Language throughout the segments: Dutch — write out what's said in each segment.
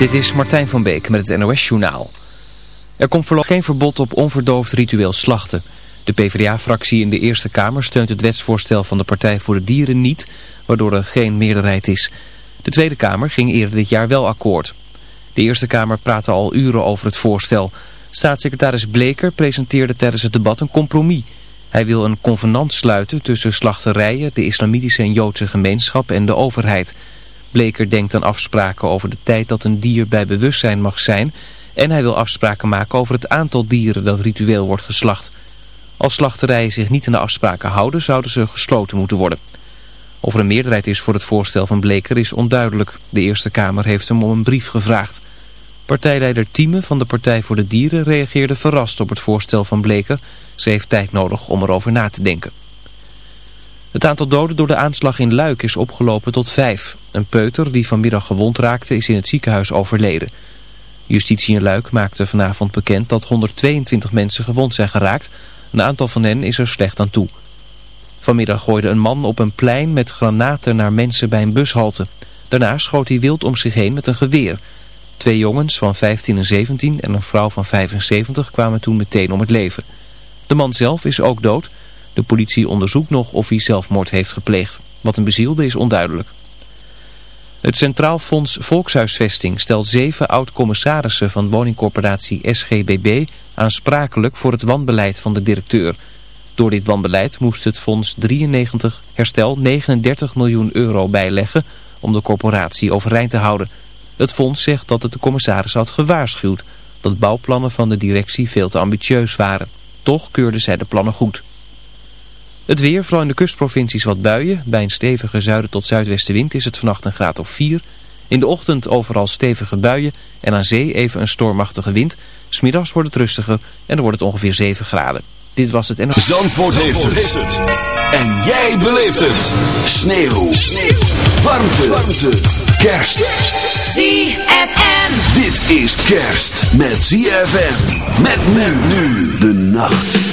Dit is Martijn van Beek met het NOS-journaal. Er komt voorlopig geen verbod op onverdoofd ritueel slachten. De PvdA-fractie in de Eerste Kamer steunt het wetsvoorstel van de Partij voor de Dieren niet, waardoor er geen meerderheid is. De Tweede Kamer ging eerder dit jaar wel akkoord. De Eerste Kamer praatte al uren over het voorstel. Staatssecretaris Bleker presenteerde tijdens het debat een compromis. Hij wil een convenant sluiten tussen slachterijen, de islamitische en joodse gemeenschap en de overheid... Bleker denkt aan afspraken over de tijd dat een dier bij bewustzijn mag zijn... en hij wil afspraken maken over het aantal dieren dat ritueel wordt geslacht. Als slachterijen zich niet aan de afspraken houden, zouden ze gesloten moeten worden. Of er een meerderheid is voor het voorstel van Bleker is onduidelijk. De Eerste Kamer heeft hem om een brief gevraagd. Partijleider Thieme van de Partij voor de Dieren reageerde verrast op het voorstel van Bleker. Ze heeft tijd nodig om erover na te denken. Het aantal doden door de aanslag in Luik is opgelopen tot vijf. Een peuter die vanmiddag gewond raakte is in het ziekenhuis overleden. Justitie in Luik maakte vanavond bekend dat 122 mensen gewond zijn geraakt. Een aantal van hen is er slecht aan toe. Vanmiddag gooide een man op een plein met granaten naar mensen bij een bushalte. Daarna schoot hij wild om zich heen met een geweer. Twee jongens van 15 en 17 en een vrouw van 75 kwamen toen meteen om het leven. De man zelf is ook dood... De politie onderzoekt nog of hij zelfmoord heeft gepleegd. Wat een bezielde is onduidelijk. Het Centraal Fonds Volkshuisvesting stelt zeven oud-commissarissen van woningcorporatie SGBB aansprakelijk voor het wanbeleid van de directeur. Door dit wanbeleid moest het fonds 93 herstel 39 miljoen euro bijleggen om de corporatie overeind te houden. Het fonds zegt dat het de commissaris had gewaarschuwd dat bouwplannen van de directie veel te ambitieus waren. Toch keurden zij de plannen goed. Het weer, vooral in de kustprovincies wat buien. Bij een stevige zuiden tot zuidwestenwind is het vannacht een graad of 4. In de ochtend overal stevige buien en aan zee even een stormachtige wind. Smiddags wordt het rustiger en dan wordt het ongeveer 7 graden. Dit was het en... Zandvoort, heeft, het. En jij beleeft het. Sneeuw. Sneeuw. Warmte. Warmte. Kerst. ZFM. Dit is kerst met ZFM. Met nu nu de nacht.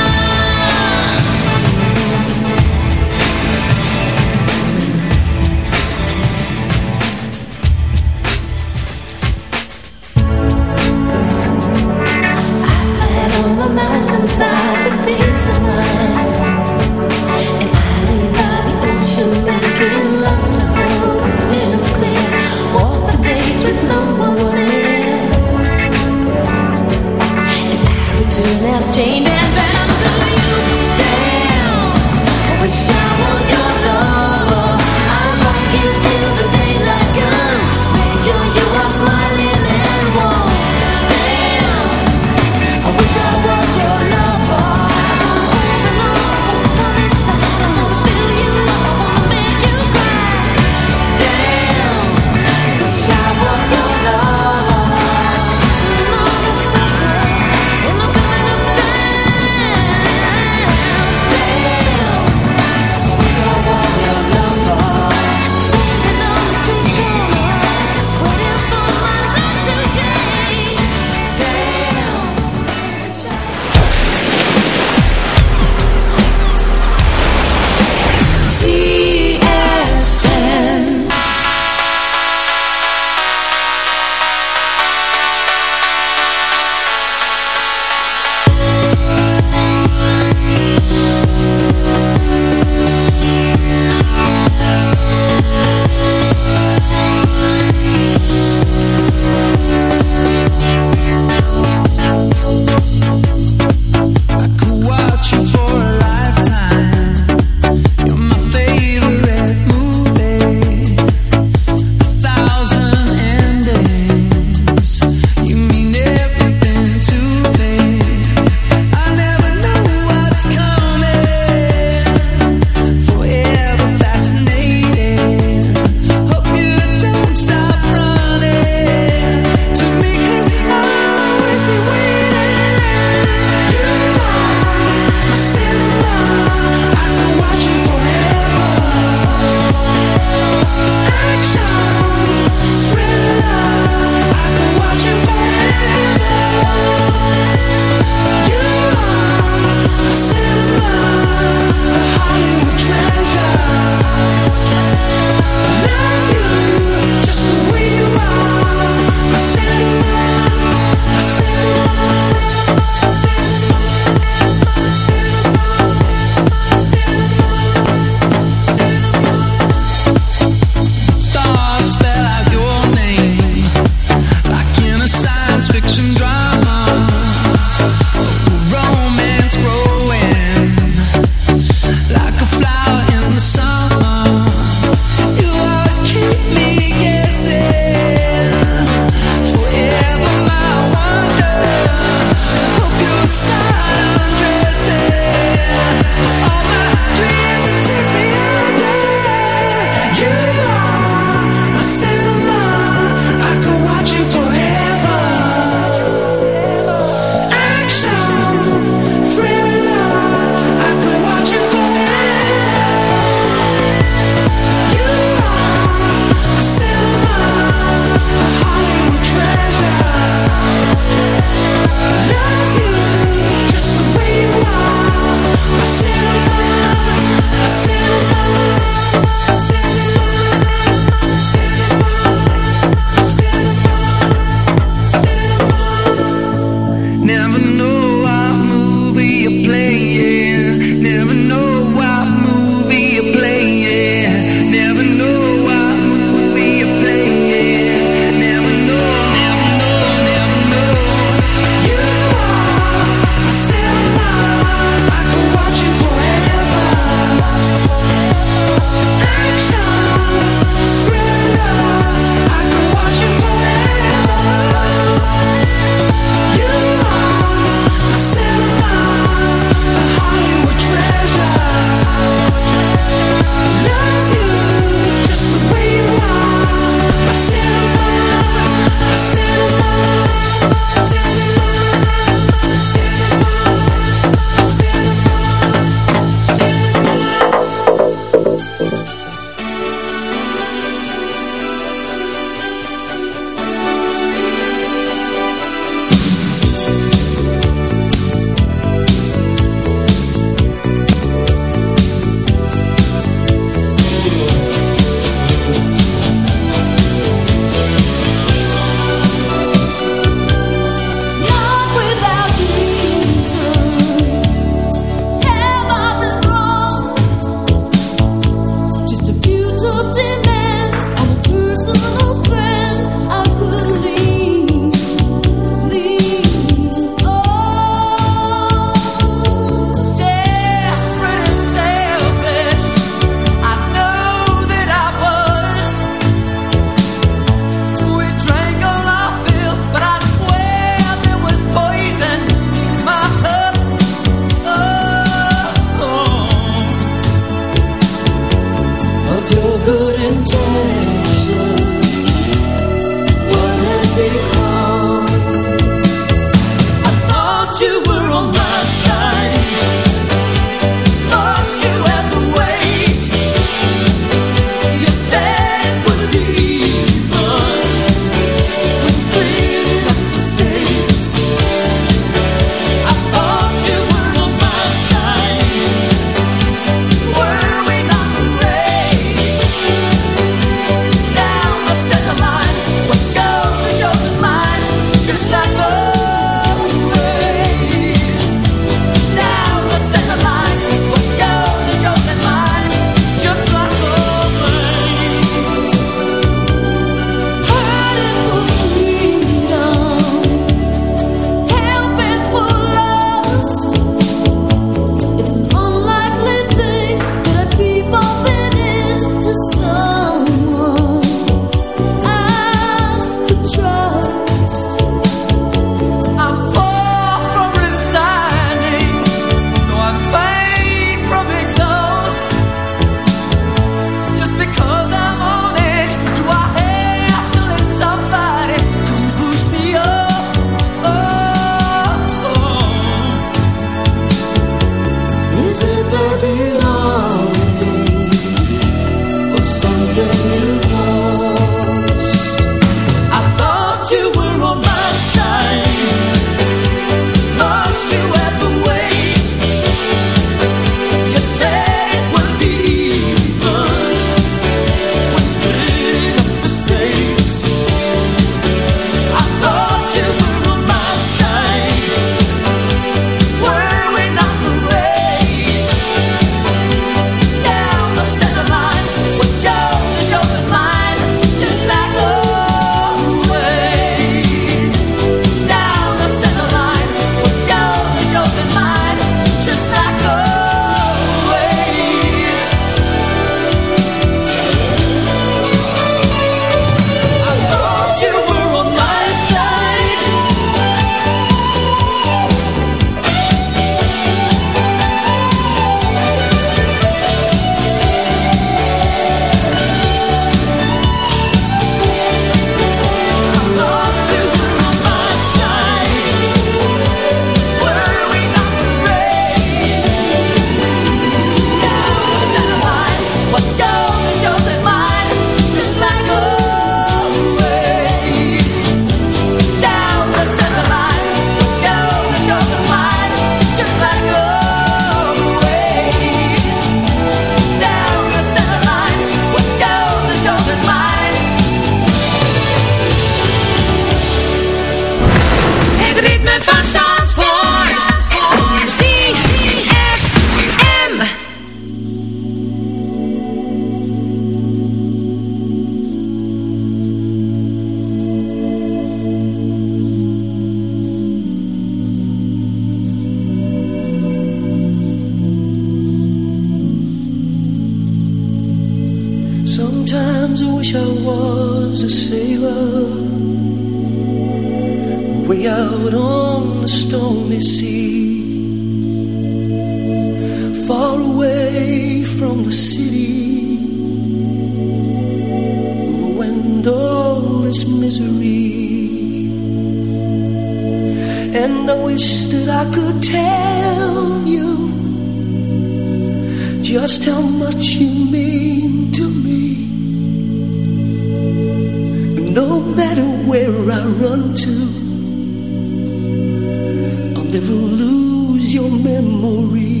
is your memory.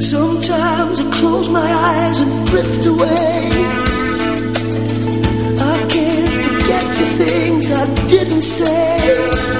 Sometimes I close my eyes and drift away. I can't forget the things I didn't say.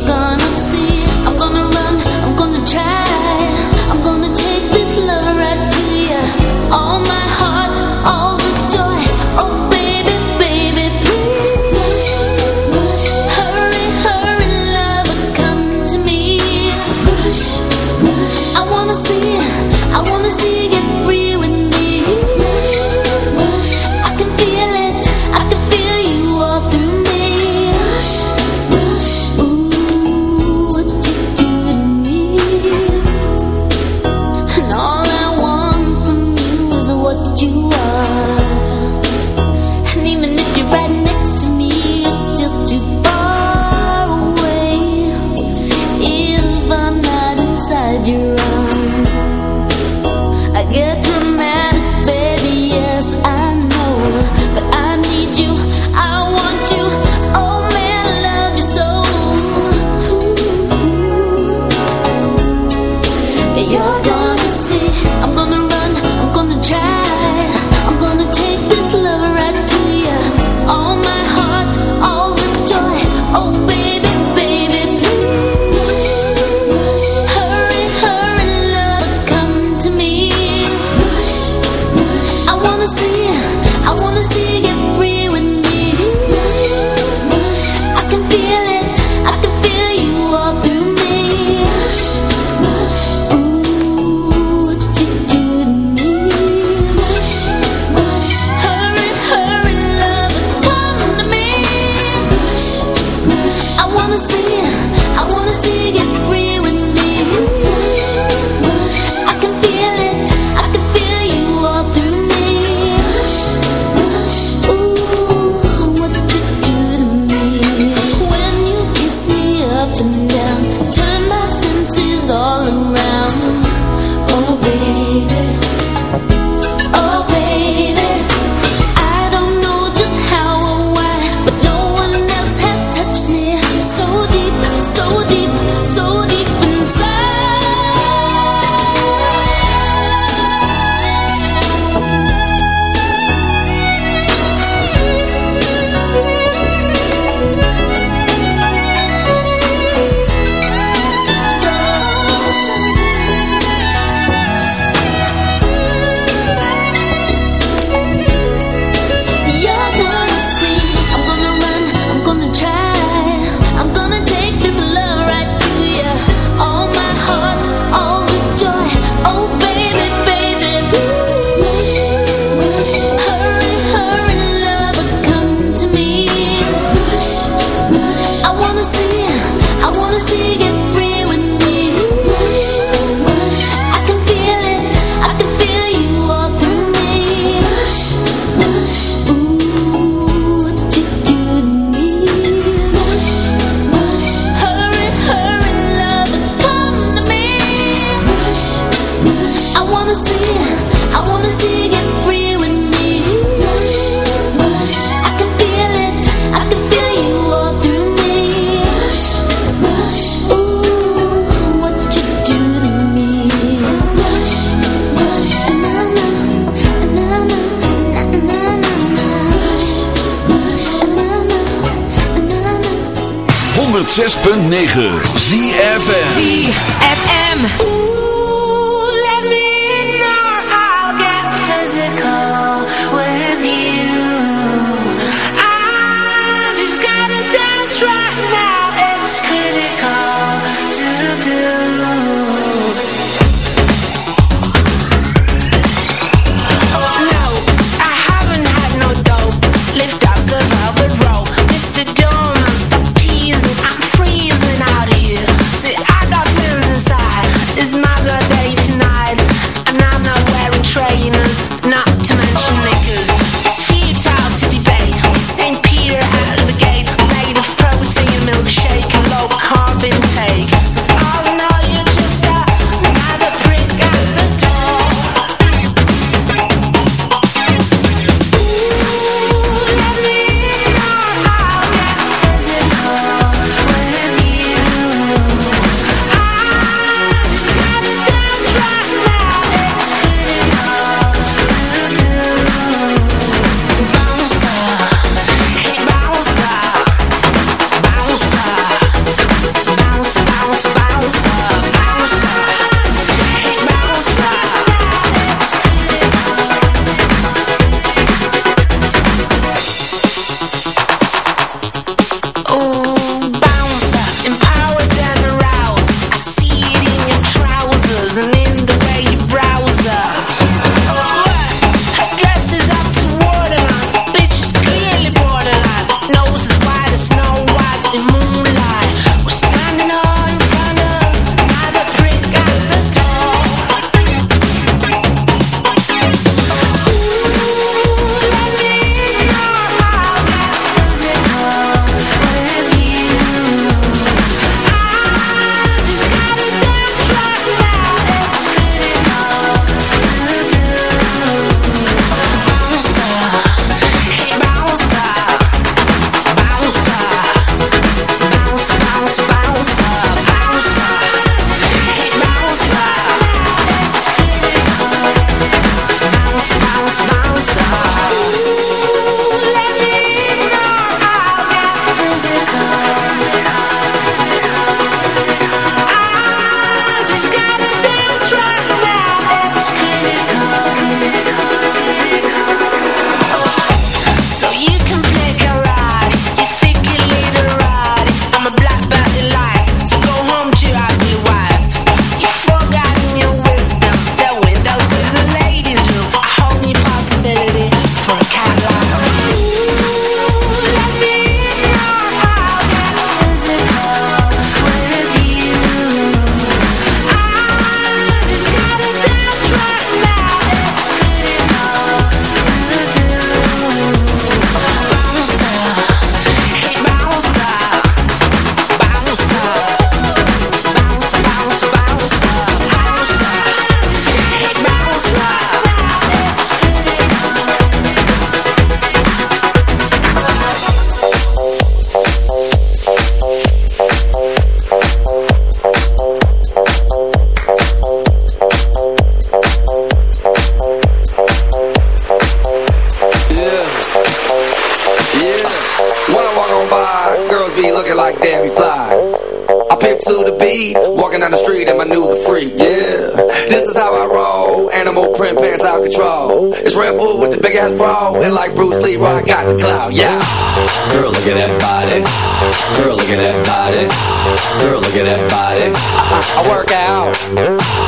welcome. 106.9 ZFM ZFM. Girls be looking like Debbie Fly. I pimp to the beat, walking down the street and my new the freak, yeah. This is how I roll, animal print pants out control. It's Red food with the big ass bra, and like Bruce Lee, I got the clout, yeah. Girl, look at that body. Girl, look at that body. Girl, look at that body. I, I work out.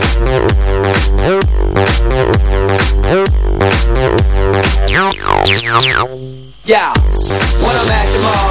Yeah, when I'm at the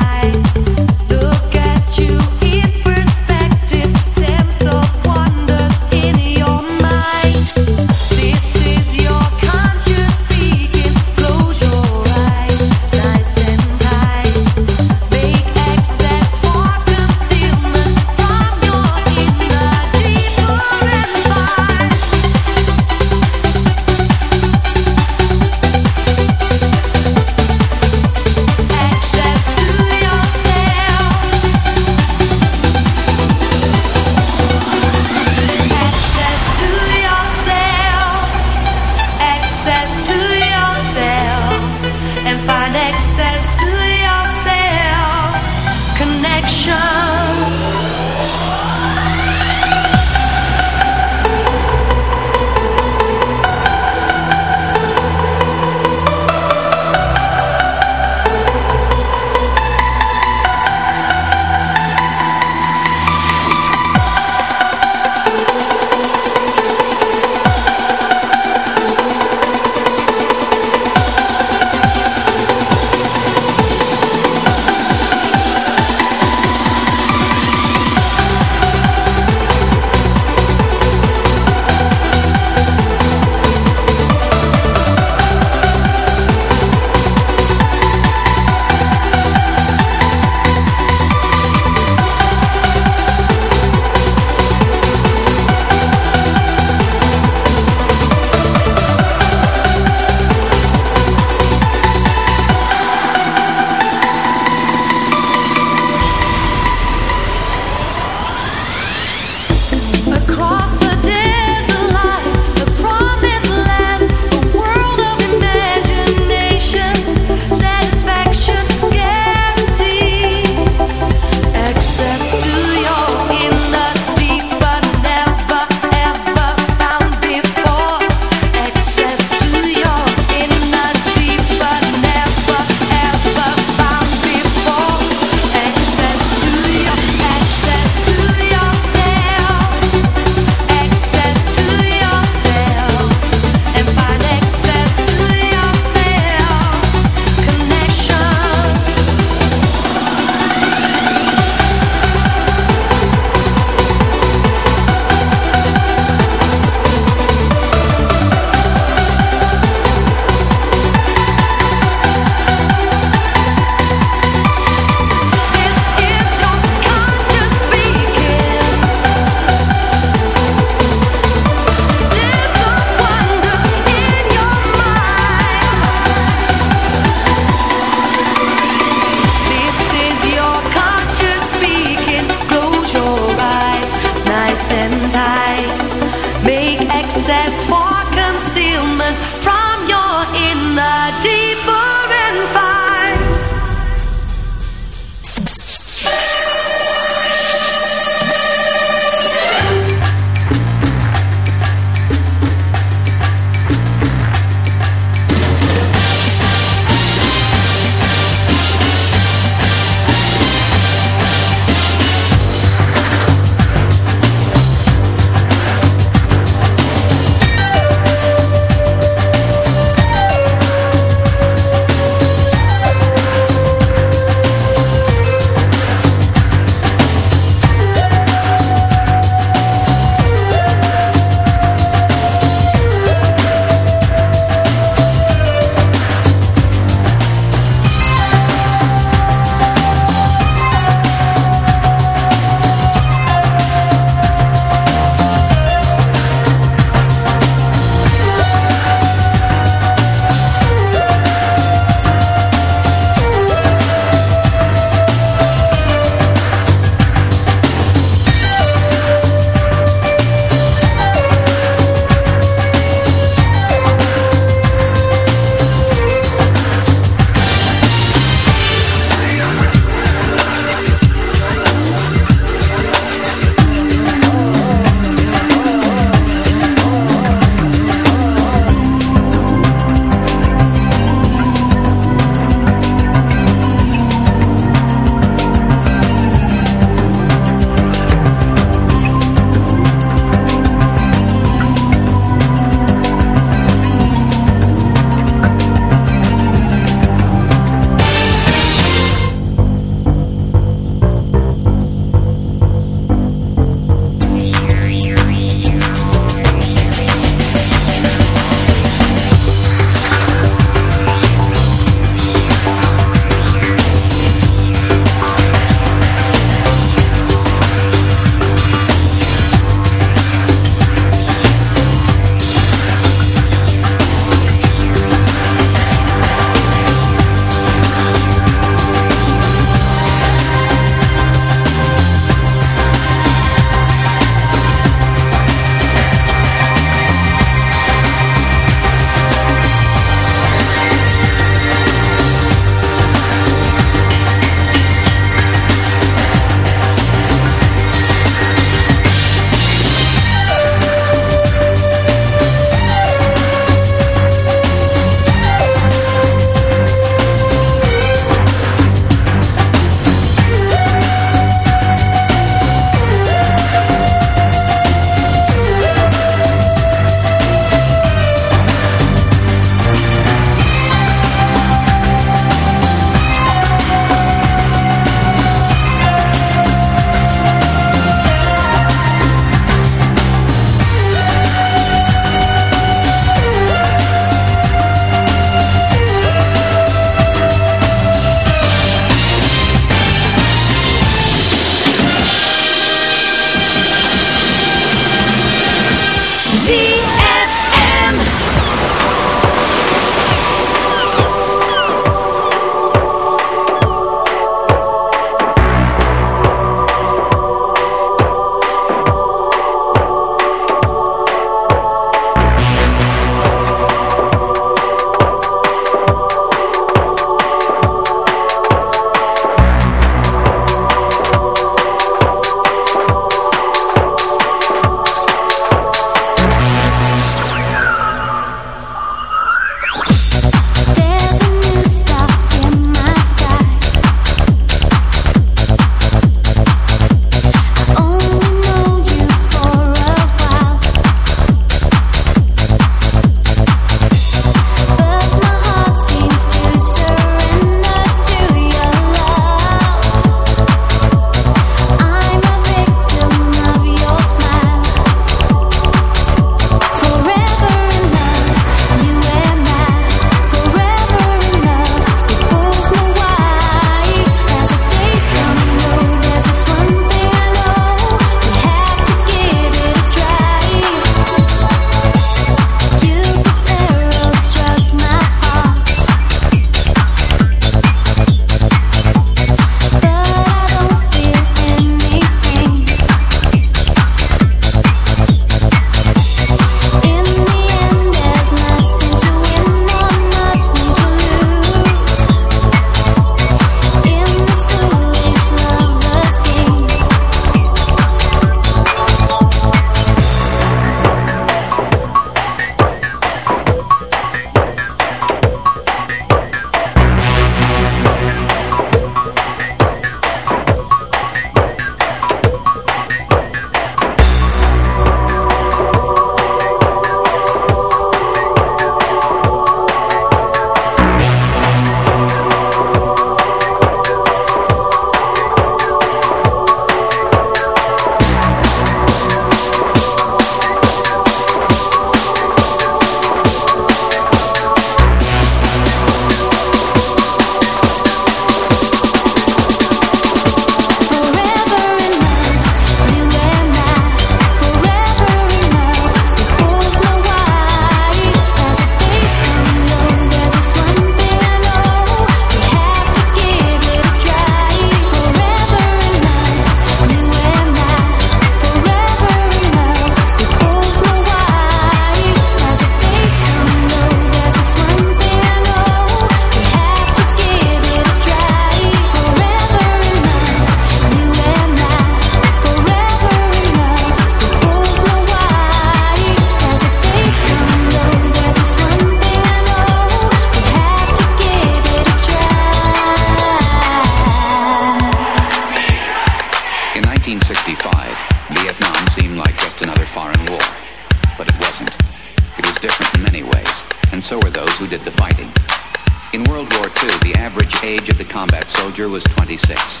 Age of the combat soldier was 26.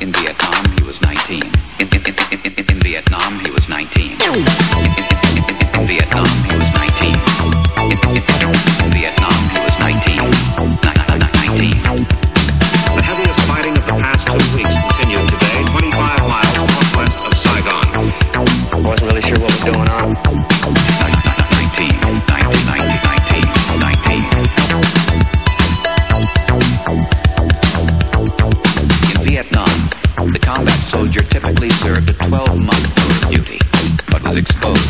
In Vietnam, he was 19. In, in, in, in, Vietnam, he was 19. In, Vietnam, he was 19. In, in, in, in Vietnam, but was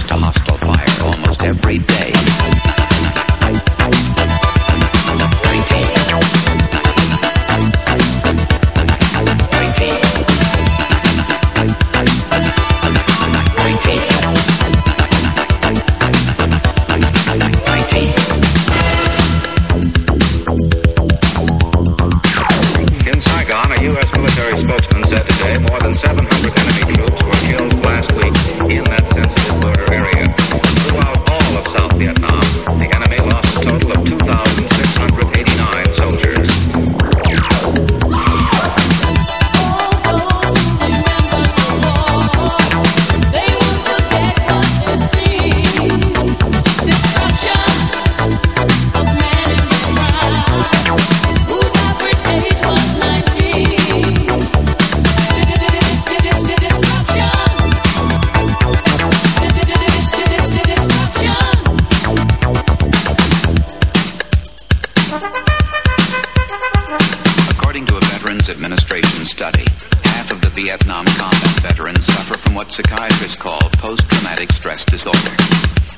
psychiatrists call post-traumatic stress disorder.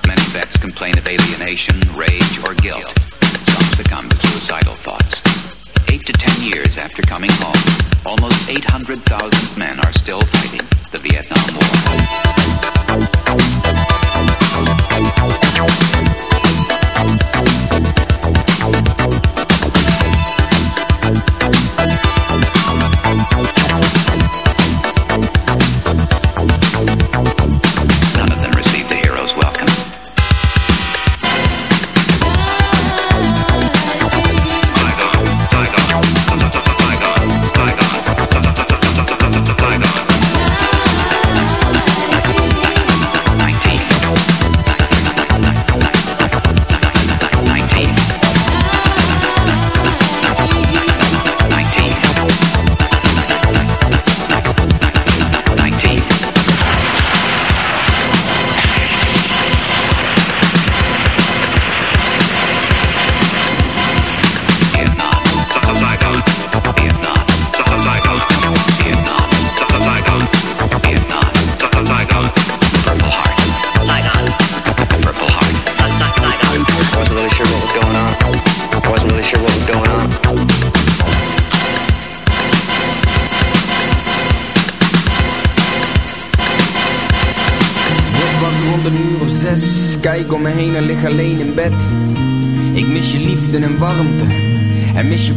Many vets complain of alienation, rage,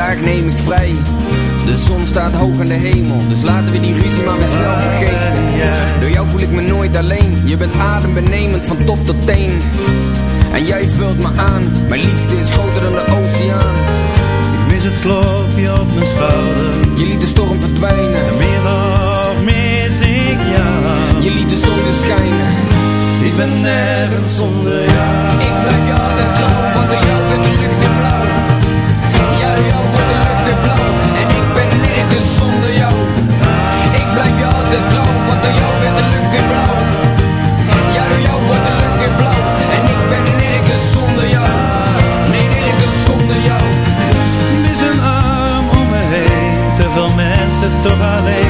vandaag neem ik vrij. De zon staat hoog in de hemel Dus laten we die ruzie maar weer snel vergeten. Door jou voel ik me nooit alleen. Je bent adembenemend van top tot teen. En jij vult me aan. Mijn liefde is groter dan de oceaan. Ik mis het klopje op mijn schouder. Je liet de storm verdwijnen. En meer nog mis ik jou. Je liet de zon schijnen. Ik ben nergens zonder jou. Ik ben jou altijd trouw Want de jou en de lucht in blauw en ik ben nergens zonder jou. Ik blijf je altijd blauw, Want door jou werd de lucht weer blauw. Ja, door jou wordt de lucht weer blauw. En ik ben nergens zonder jou. Nee, nergens zonder jou. Mis een arm om me heen Te veel mensen toch alleen.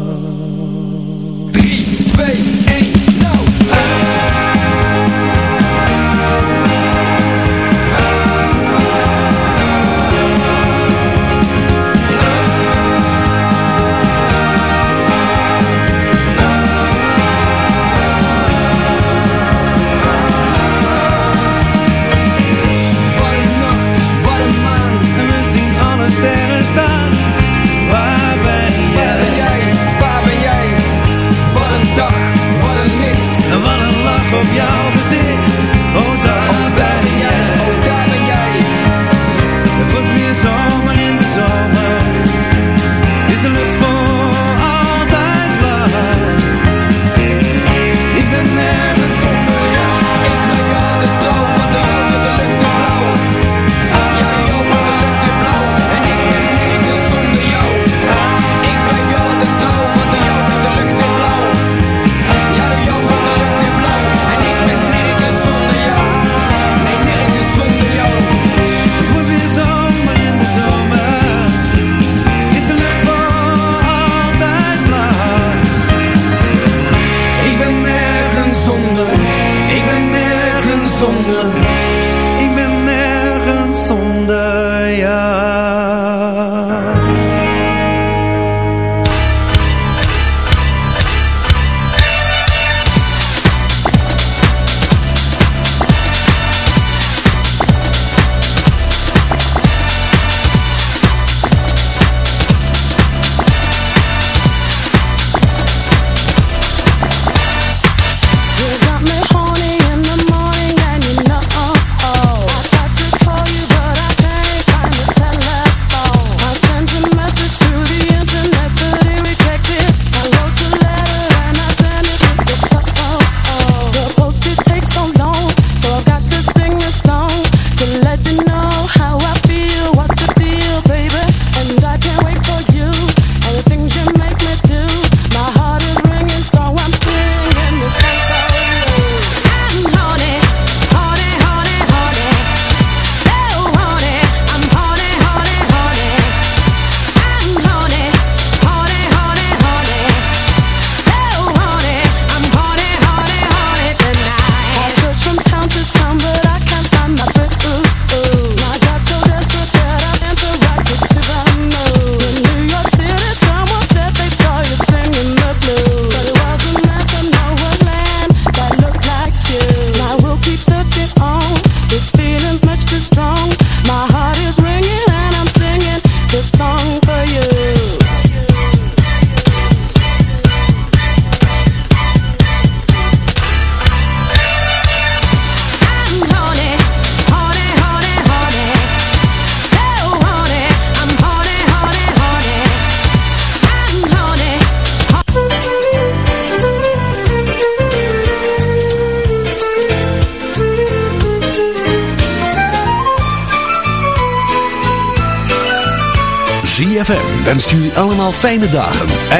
fijne dagen.